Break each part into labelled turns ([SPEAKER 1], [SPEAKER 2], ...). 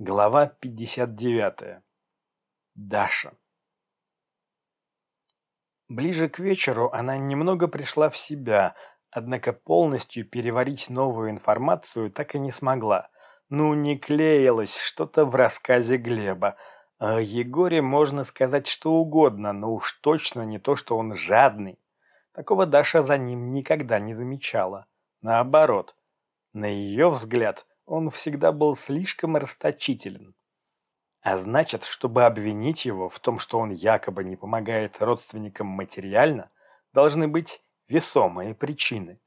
[SPEAKER 1] Глава 59. Даша. Ближе к вечеру она немного пришла в себя, однако полностью переварить новую информацию так и не смогла. Ну, не клеилось что-то в рассказе Глеба. О Егоре можно сказать что угодно, но уж точно не то, что он жадный. Такого Даша за ним никогда не замечала. Наоборот, на ее взгляд – он всегда был слишком расточителен. А значит, чтобы обвинить его в том, что он якобы не помогает родственникам материально, должны быть весомые причины.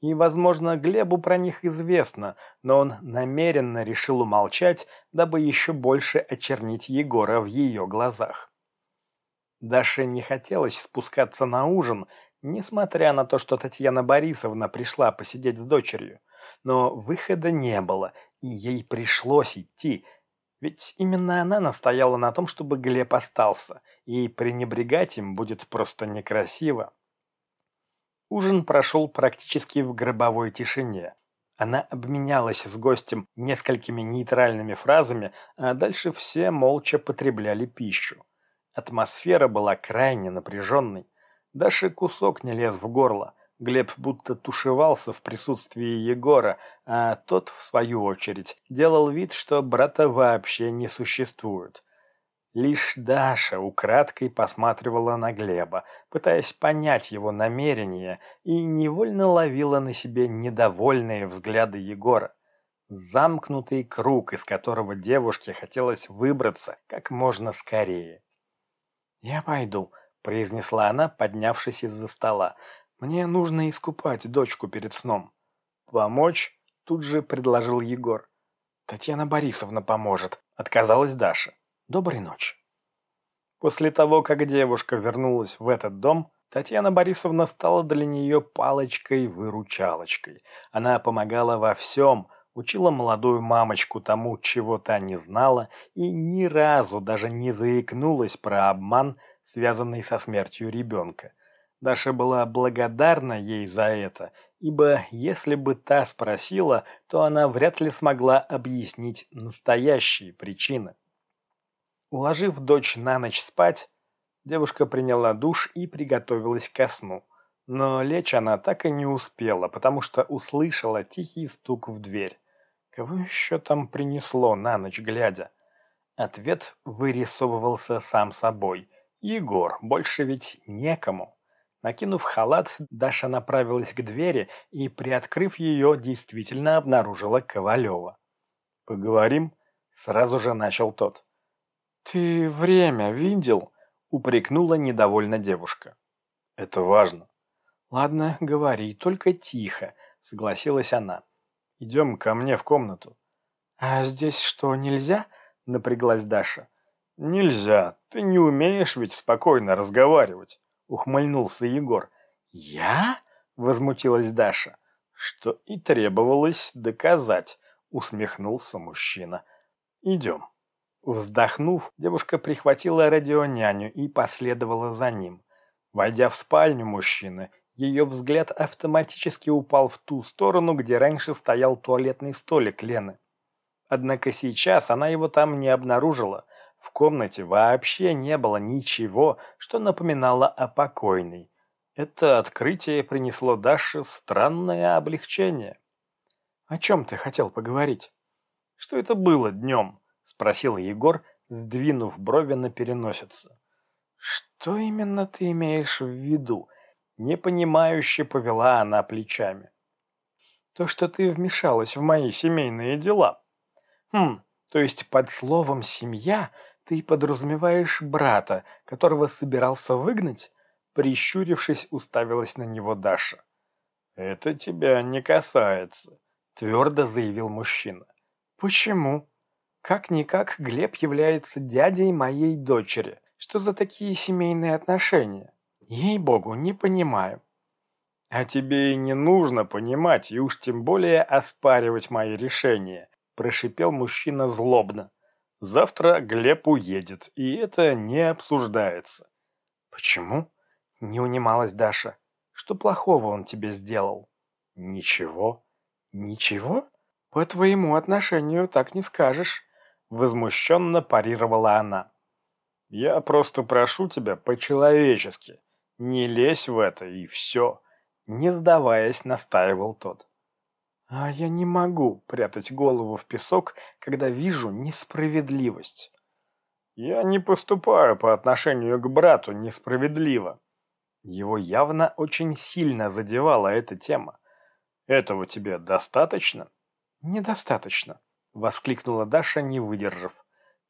[SPEAKER 1] И, возможно, Глебу про них известно, но он намеренно решил умолчать, дабы еще больше очернить Егора в ее глазах. Даше не хотелось спускаться на ужин, несмотря на то, что Татьяна Борисовна пришла посидеть с дочерью но выхода не было, и ей пришлось идти, ведь именно она настояла на том, чтобы Глеб остался, и пренебрегать им будет просто некрасиво. Ужин прошел практически в гробовой тишине. Она обменялась с гостем несколькими нейтральными фразами, а дальше все молча потребляли пищу. Атмосфера была крайне напряженной. Даже кусок не лез в горло – Глеб будто тушевался в присутствии Егора, а тот, в свою очередь, делал вид, что брата вообще не существует. Лишь Даша украдкой посматривала на Глеба, пытаясь понять его намерения, и невольно ловила на себе недовольные взгляды Егора. Замкнутый круг, из которого девушке хотелось выбраться как можно скорее. «Я пойду», — произнесла она, поднявшись из-за стола. Мне нужно искупать дочку перед сном. Помочь? Тут же предложил Егор. Татьяна Борисовна поможет, отказалась Даша. Доброй ночи. После того, как девушка вернулась в этот дом, Татьяна Борисовна стала для нее палочкой-выручалочкой. Она помогала во всем, учила молодую мамочку тому, чего та не знала, и ни разу даже не заикнулась про обман, связанный со смертью ребенка. Даша была благодарна ей за это, ибо если бы та спросила, то она вряд ли смогла объяснить настоящие причины. Уложив дочь на ночь спать, девушка приняла душ и приготовилась ко сну. Но лечь она так и не успела, потому что услышала тихий стук в дверь. Кого еще там принесло на ночь глядя? Ответ вырисовывался сам собой. Егор, больше ведь некому. Накинув халат, Даша направилась к двери и, приоткрыв ее, действительно обнаружила Ковалева. «Поговорим?» — сразу же начал тот. «Ты время видел?» — упрекнула недовольно девушка. «Это важно». «Ладно, говори, только тихо», — согласилась она. «Идем ко мне в комнату». «А здесь что, нельзя?» — напряглась Даша. «Нельзя. Ты не умеешь ведь спокойно разговаривать». — ухмыльнулся Егор. «Я?» — возмутилась Даша. «Что и требовалось доказать», — усмехнулся мужчина. «Идем». Вздохнув, девушка прихватила радионяню и последовала за ним. Войдя в спальню мужчины, ее взгляд автоматически упал в ту сторону, где раньше стоял туалетный столик Лены. Однако сейчас она его там не обнаружила. В комнате вообще не было ничего, что напоминало о покойной. Это открытие принесло Даше странное облегчение. «О чем ты хотел поговорить?» «Что это было днем?» — спросил Егор, сдвинув брови на переносице. «Что именно ты имеешь в виду?» Непонимающе повела она плечами. «То, что ты вмешалась в мои семейные дела». «Хм, то есть под словом «семья» «Ты подразумеваешь брата, которого собирался выгнать?» Прищурившись, уставилась на него Даша. «Это тебя не касается», — твердо заявил мужчина. «Почему? Как-никак Глеб является дядей моей дочери. Что за такие семейные отношения? Ей-богу, не понимаю». «А тебе и не нужно понимать, и уж тем более оспаривать мои решения», – прошипел мужчина злобно. Завтра Глеб уедет, и это не обсуждается. Почему? Не унималась Даша. Что плохого он тебе сделал? Ничего. Ничего? По твоему отношению так не скажешь. Возмущенно парировала она. Я просто прошу тебя по-человечески. Не лезь в это и все. Не сдаваясь, настаивал тот. А я не могу прятать голову в песок, когда вижу несправедливость. Я не поступаю по отношению к брату несправедливо. Его явно очень сильно задевала эта тема. Этого тебе достаточно? Недостаточно, воскликнула Даша, не выдержав.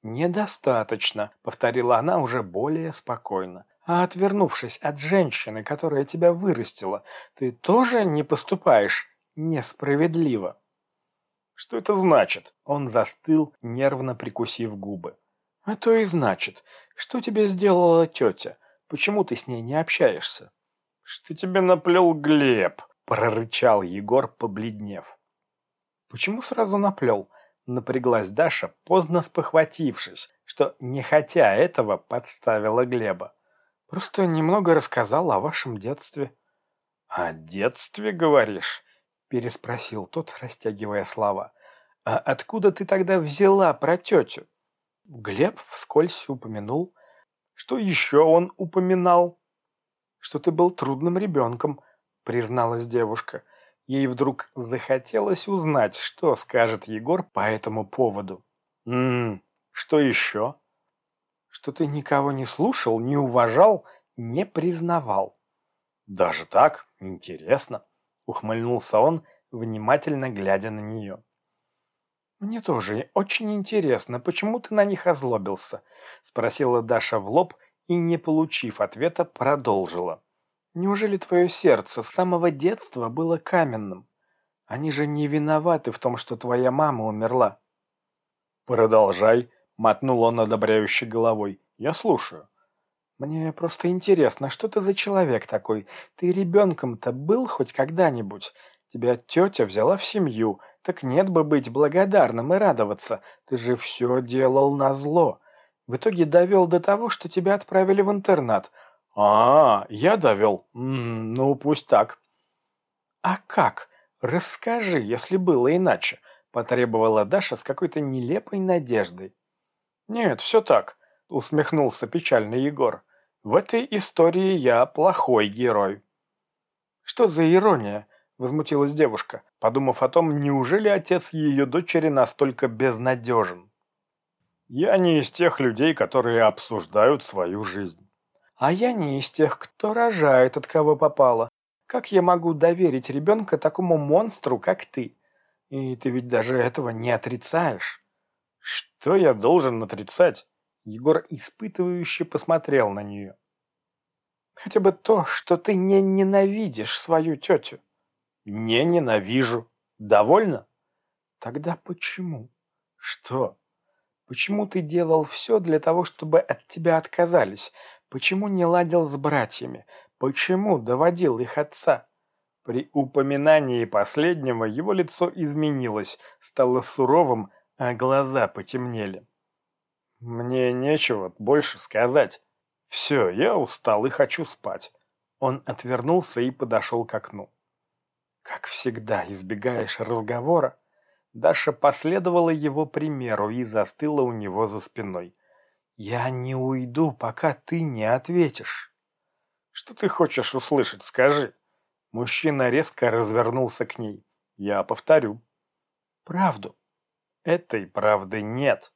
[SPEAKER 1] «Недостаточно», — повторила она уже более спокойно. «А отвернувшись от женщины, которая тебя вырастила, ты тоже не поступаешь несправедливо?» «Что это значит?» Он застыл, нервно прикусив губы. «А то и значит. Что тебе сделала тетя? Почему ты с ней не общаешься?» «Что тебе наплел Глеб?» — прорычал Егор, побледнев. «Почему сразу наплел?» — напряглась Даша, поздно спохватившись, что, не хотя этого, подставила Глеба. «Просто немного рассказал о вашем детстве». «О детстве, говоришь?» — переспросил тот, растягивая слова. «А откуда ты тогда взяла про тетю?» Глеб вскользь упомянул. Что еще он упоминал? Что ты был трудным ребенком, призналась девушка. Ей вдруг захотелось узнать, что скажет Егор по этому поводу. «Ммм, что еще?» «Что ты никого не слушал, не уважал, не признавал». «Даже так? Интересно», — ухмыльнулся он, внимательно глядя на нее. «Мне тоже очень интересно, почему ты на них озлобился?» — спросила Даша в лоб и, не получив ответа, продолжила. «Неужели твое сердце с самого детства было каменным? Они же не виноваты в том, что твоя мама умерла». «Продолжай», — мотнул он одобряющей головой. «Я слушаю». «Мне просто интересно, что ты за человек такой? Ты ребенком-то был хоть когда-нибудь? Тебя тетя взяла в семью, так нет бы быть благодарным и радоваться. Ты же все делал на зло. В итоге довел до того, что тебя отправили в интернат. А, я довел. ну, пусть так. А как? Расскажи, если было иначе, потребовала Даша с какой-то нелепой надеждой. Нет, все так, усмехнулся печально Егор. В этой истории я плохой герой. Что за ирония? возмутилась девушка, подумав о том, неужели отец ее дочери настолько безнадежен. «Я не из тех людей, которые обсуждают свою жизнь». «А я не из тех, кто рожает, от кого попало. Как я могу доверить ребенка такому монстру, как ты? И ты ведь даже этого не отрицаешь». «Что я должен отрицать?» Егор испытывающе посмотрел на нее. «Хотя бы то, что ты не ненавидишь свою тетю». Не ненавижу. Довольно? Тогда почему? Что? Почему ты делал все для того, чтобы от тебя отказались? Почему не ладил с братьями? Почему доводил их отца? При упоминании последнего его лицо изменилось, стало суровым, а глаза потемнели. Мне нечего больше сказать. Все, я устал и хочу спать. Он отвернулся и подошел к окну. Как всегда, избегаешь разговора. Даша последовала его примеру и застыла у него за спиной. «Я не уйду, пока ты не ответишь». «Что ты хочешь услышать, скажи?» Мужчина резко развернулся к ней. «Я повторю». «Правду». «Этой правды нет».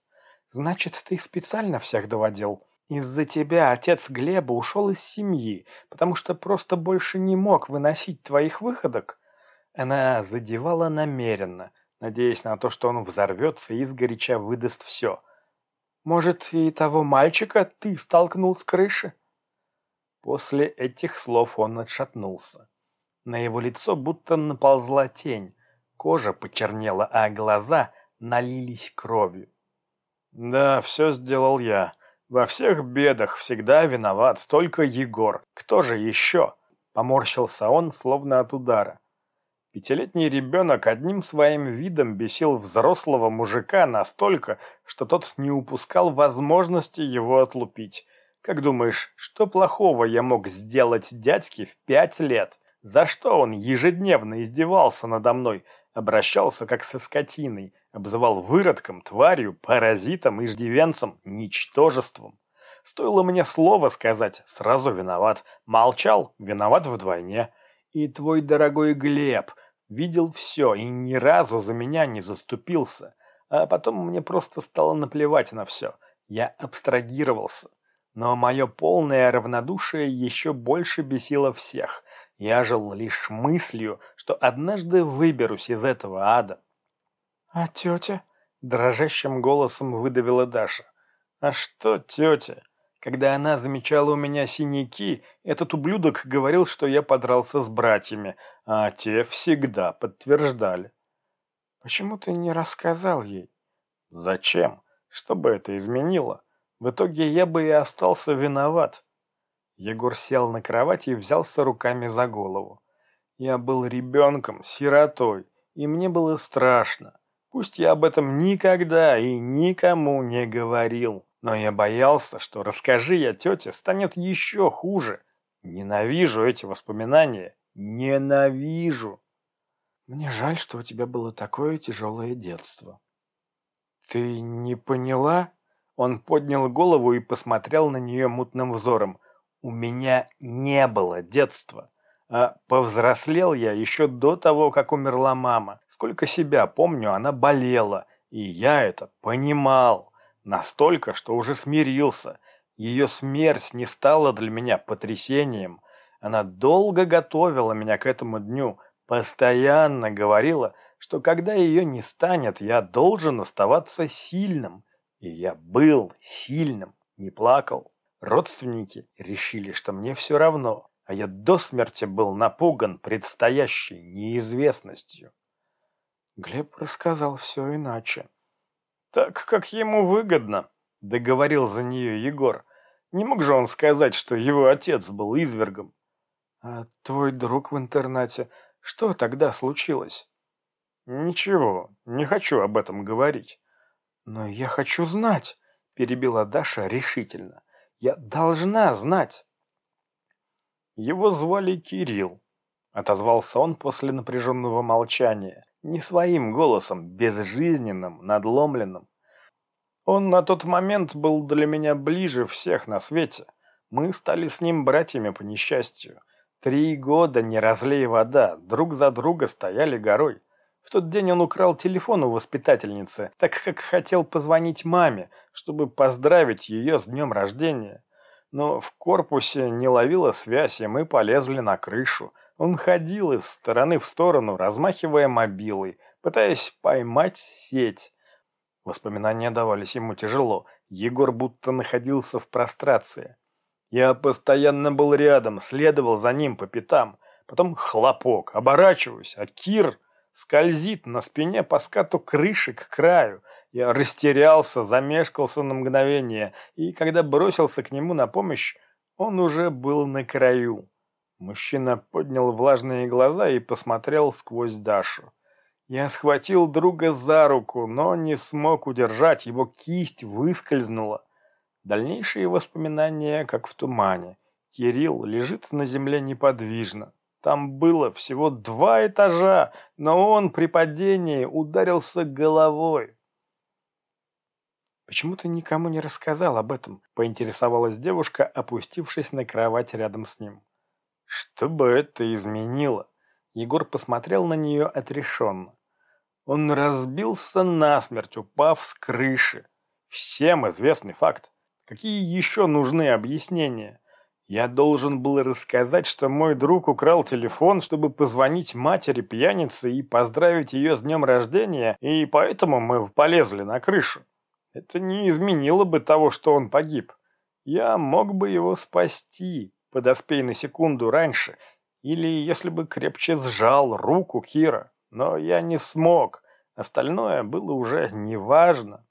[SPEAKER 1] «Значит, ты специально всех доводил?» Из-за тебя отец Глеба ушел из семьи, потому что просто больше не мог выносить твоих выходок. Она задевала намеренно, надеясь на то, что он взорвется и сгоряча выдаст все. «Может, и того мальчика ты столкнул с крыши?» После этих слов он отшатнулся. На его лицо будто наползла тень, кожа почернела, а глаза налились кровью. «Да, все сделал я. Во всех бедах всегда виноват столько Егор. Кто же еще?» Поморщился он, словно от удара. Пятилетний ребенок одним своим видом бесил взрослого мужика настолько, что тот не упускал возможности его отлупить. Как думаешь, что плохого я мог сделать дядьке в пять лет? За что он ежедневно издевался надо мной, обращался как со скотиной, Обзывал выродком, тварью, паразитом, иждивенцем, ничтожеством. Стоило мне слово сказать, сразу виноват. Молчал, виноват вдвойне. И твой дорогой Глеб видел все и ни разу за меня не заступился. А потом мне просто стало наплевать на все. Я абстрагировался. Но мое полное равнодушие еще больше бесило всех. Я жил лишь мыслью, что однажды выберусь из этого ада. «А тетя?» – дрожащим голосом выдавила Даша. «А что тетя?» Когда она замечала у меня синяки, этот ублюдок говорил, что я подрался с братьями, а те всегда подтверждали. «Почему ты не рассказал ей?» «Зачем? Что бы это изменило?» В итоге я бы и остался виноват. Егор сел на кровати и взялся руками за голову. Я был ребенком, сиротой, и мне было страшно. Пусть я об этом никогда и никому не говорил, но я боялся, что расскажи я тете, станет еще хуже. Ненавижу эти воспоминания. Ненавижу. Мне жаль, что у тебя было такое тяжелое детство. Ты не поняла? Он поднял голову и посмотрел на нее мутным взором. «У меня не было детства. А повзрослел я еще до того, как умерла мама. Сколько себя помню, она болела. И я это понимал. Настолько, что уже смирился. Ее смерть не стала для меня потрясением. Она долго готовила меня к этому дню. Постоянно говорила, что когда ее не станет, я должен оставаться сильным и я был сильным, не плакал. Родственники решили, что мне все равно, а я до смерти был напуган предстоящей неизвестностью. Глеб рассказал все иначе. «Так, как ему выгодно», — договорил за нее Егор. «Не мог же он сказать, что его отец был извергом?» «А твой друг в интернате, что тогда случилось?» «Ничего, не хочу об этом говорить. «Но я хочу знать», – перебила Даша решительно. «Я должна знать». Его звали Кирилл, отозвался он после напряженного молчания, не своим голосом, безжизненным, надломленным. Он на тот момент был для меня ближе всех на свете. Мы стали с ним братьями по несчастью. Три года, не разлей вода, друг за друга стояли горой. В тот день он украл телефон у воспитательницы, так как хотел позвонить маме, чтобы поздравить ее с днем рождения. Но в корпусе не ловила связь, и мы полезли на крышу. Он ходил из стороны в сторону, размахивая мобилой, пытаясь поймать сеть. Воспоминания давались ему тяжело. Егор будто находился в прострации. Я постоянно был рядом, следовал за ним по пятам. Потом хлопок, оборачиваюсь, а Кир скользит на спине по скату крыши к краю. Я растерялся, замешкался на мгновение, и когда бросился к нему на помощь, он уже был на краю. Мужчина поднял влажные глаза и посмотрел сквозь Дашу. Я схватил друга за руку, но не смог удержать, его кисть выскользнула. Дальнейшие воспоминания, как в тумане. Кирилл лежит на земле неподвижно. Там было всего два этажа, но он при падении ударился головой. «Почему ты никому не рассказал об этом?» – поинтересовалась девушка, опустившись на кровать рядом с ним. «Что бы это изменило?» Егор посмотрел на нее отрешенно. Он разбился насмерть, упав с крыши. Всем известный факт. Какие еще нужны объяснения? Я должен был рассказать, что мой друг украл телефон, чтобы позвонить матери пьяницы и поздравить ее с днем рождения, и поэтому мы полезли на крышу. Это не изменило бы того, что он погиб. Я мог бы его спасти, подоспей на секунду раньше, или если бы крепче сжал руку Кира. Но я не смог. Остальное было уже неважно.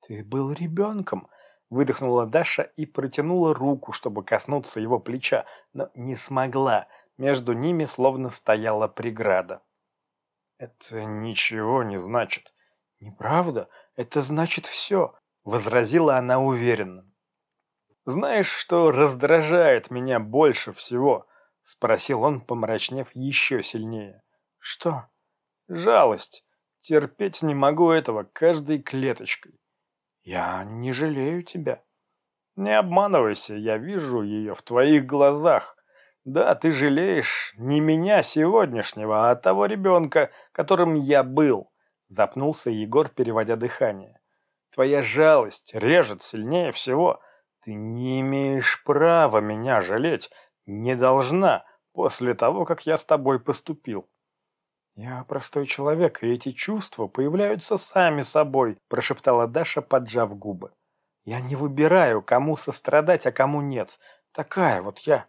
[SPEAKER 1] Ты был ребенком, Выдохнула Даша и протянула руку, чтобы коснуться его плеча, но не смогла. Между ними словно стояла преграда. «Это ничего не значит». «Неправда? Это значит все», — возразила она уверенно. «Знаешь, что раздражает меня больше всего?» — спросил он, помрачнев еще сильнее. «Что?» «Жалость. Терпеть не могу этого каждой клеточкой. Я не жалею тебя. Не обманывайся, я вижу ее в твоих глазах. Да, ты жалеешь не меня сегодняшнего, а того ребенка, которым я был. Запнулся Егор, переводя дыхание. Твоя жалость режет сильнее всего. Ты не имеешь права меня жалеть, не должна, после того, как я с тобой поступил. «Я простой человек, и эти чувства появляются сами собой», – прошептала Даша, поджав губы. «Я не выбираю, кому сострадать, а кому нет. Такая вот я».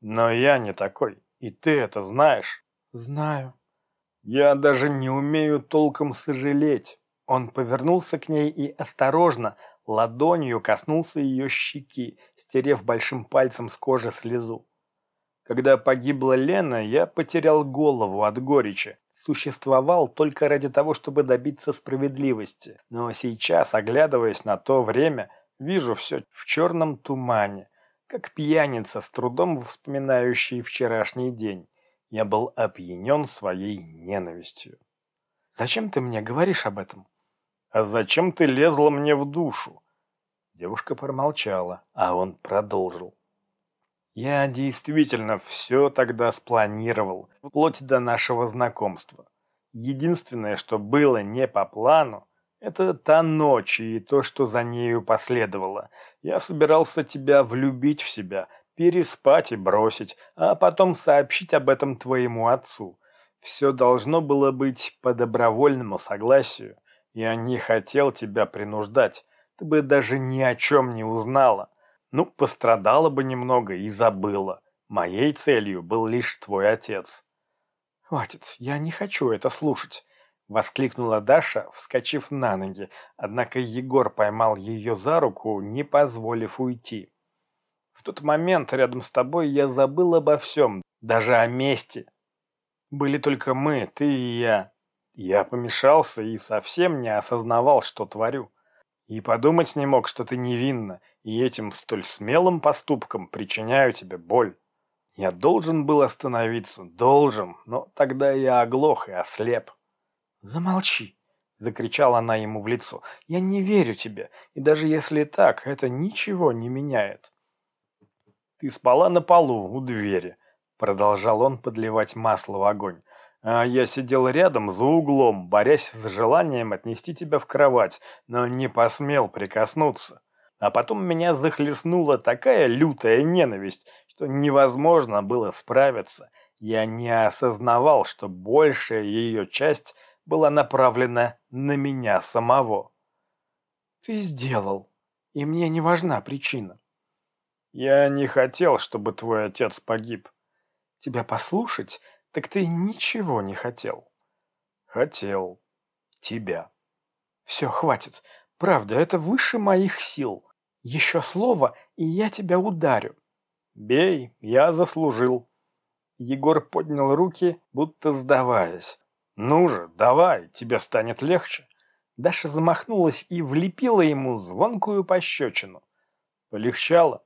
[SPEAKER 1] «Но я не такой, и ты это знаешь». «Знаю». «Я даже не умею толком сожалеть». Он повернулся к ней и осторожно, ладонью коснулся ее щеки, стерев большим пальцем с кожи слезу. Когда погибла Лена, я потерял голову от горечи. Существовал только ради того, чтобы добиться справедливости. Но сейчас, оглядываясь на то время, вижу все в черном тумане, как пьяница, с трудом вспоминающий вчерашний день. Я был опьянен своей ненавистью. «Зачем ты мне говоришь об этом?» «А зачем ты лезла мне в душу?» Девушка промолчала, а он продолжил. Я действительно все тогда спланировал, вплоть до нашего знакомства. Единственное, что было не по плану, это та ночь и то, что за нею последовало. Я собирался тебя влюбить в себя, переспать и бросить, а потом сообщить об этом твоему отцу. Все должно было быть по добровольному согласию. Я не хотел тебя принуждать, ты бы даже ни о чем не узнала. Ну, пострадала бы немного и забыла. Моей целью был лишь твой отец. Хватит, я не хочу это слушать. Воскликнула Даша, вскочив на ноги, однако Егор поймал ее за руку, не позволив уйти. В тот момент рядом с тобой я забыл обо всем, даже о мести. Были только мы, ты и я. Я помешался и совсем не осознавал, что творю. И подумать не мог, что ты невинна, и этим столь смелым поступком причиняю тебе боль. Я должен был остановиться, должен, но тогда я оглох и ослеп. Замолчи, закричала она ему в лицо. Я не верю тебе, и даже если так, это ничего не меняет. Ты спала на полу у двери, продолжал он подливать масло в огонь. А я сидел рядом за углом, борясь с желанием отнести тебя в кровать, но не посмел прикоснуться. А потом меня захлестнула такая лютая ненависть, что невозможно было справиться. Я не осознавал, что большая ее часть была направлена на меня самого. Ты сделал, и мне не важна причина. Я не хотел, чтобы твой отец погиб. Тебя послушать так ты ничего не хотел. Хотел. Тебя. Все, хватит. Правда, это выше моих сил. Еще слово, и я тебя ударю. Бей, я заслужил. Егор поднял руки, будто сдаваясь. Ну же, давай, тебе станет легче. Даша замахнулась и влепила ему звонкую пощечину. Полегчало?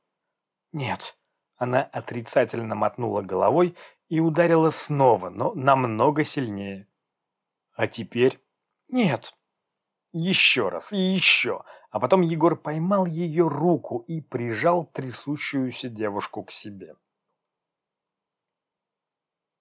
[SPEAKER 1] Нет. Она отрицательно мотнула головой и ударила снова, но намного сильнее. А теперь? Нет. Еще раз и еще. А потом Егор поймал ее руку и прижал трясущуюся девушку к себе.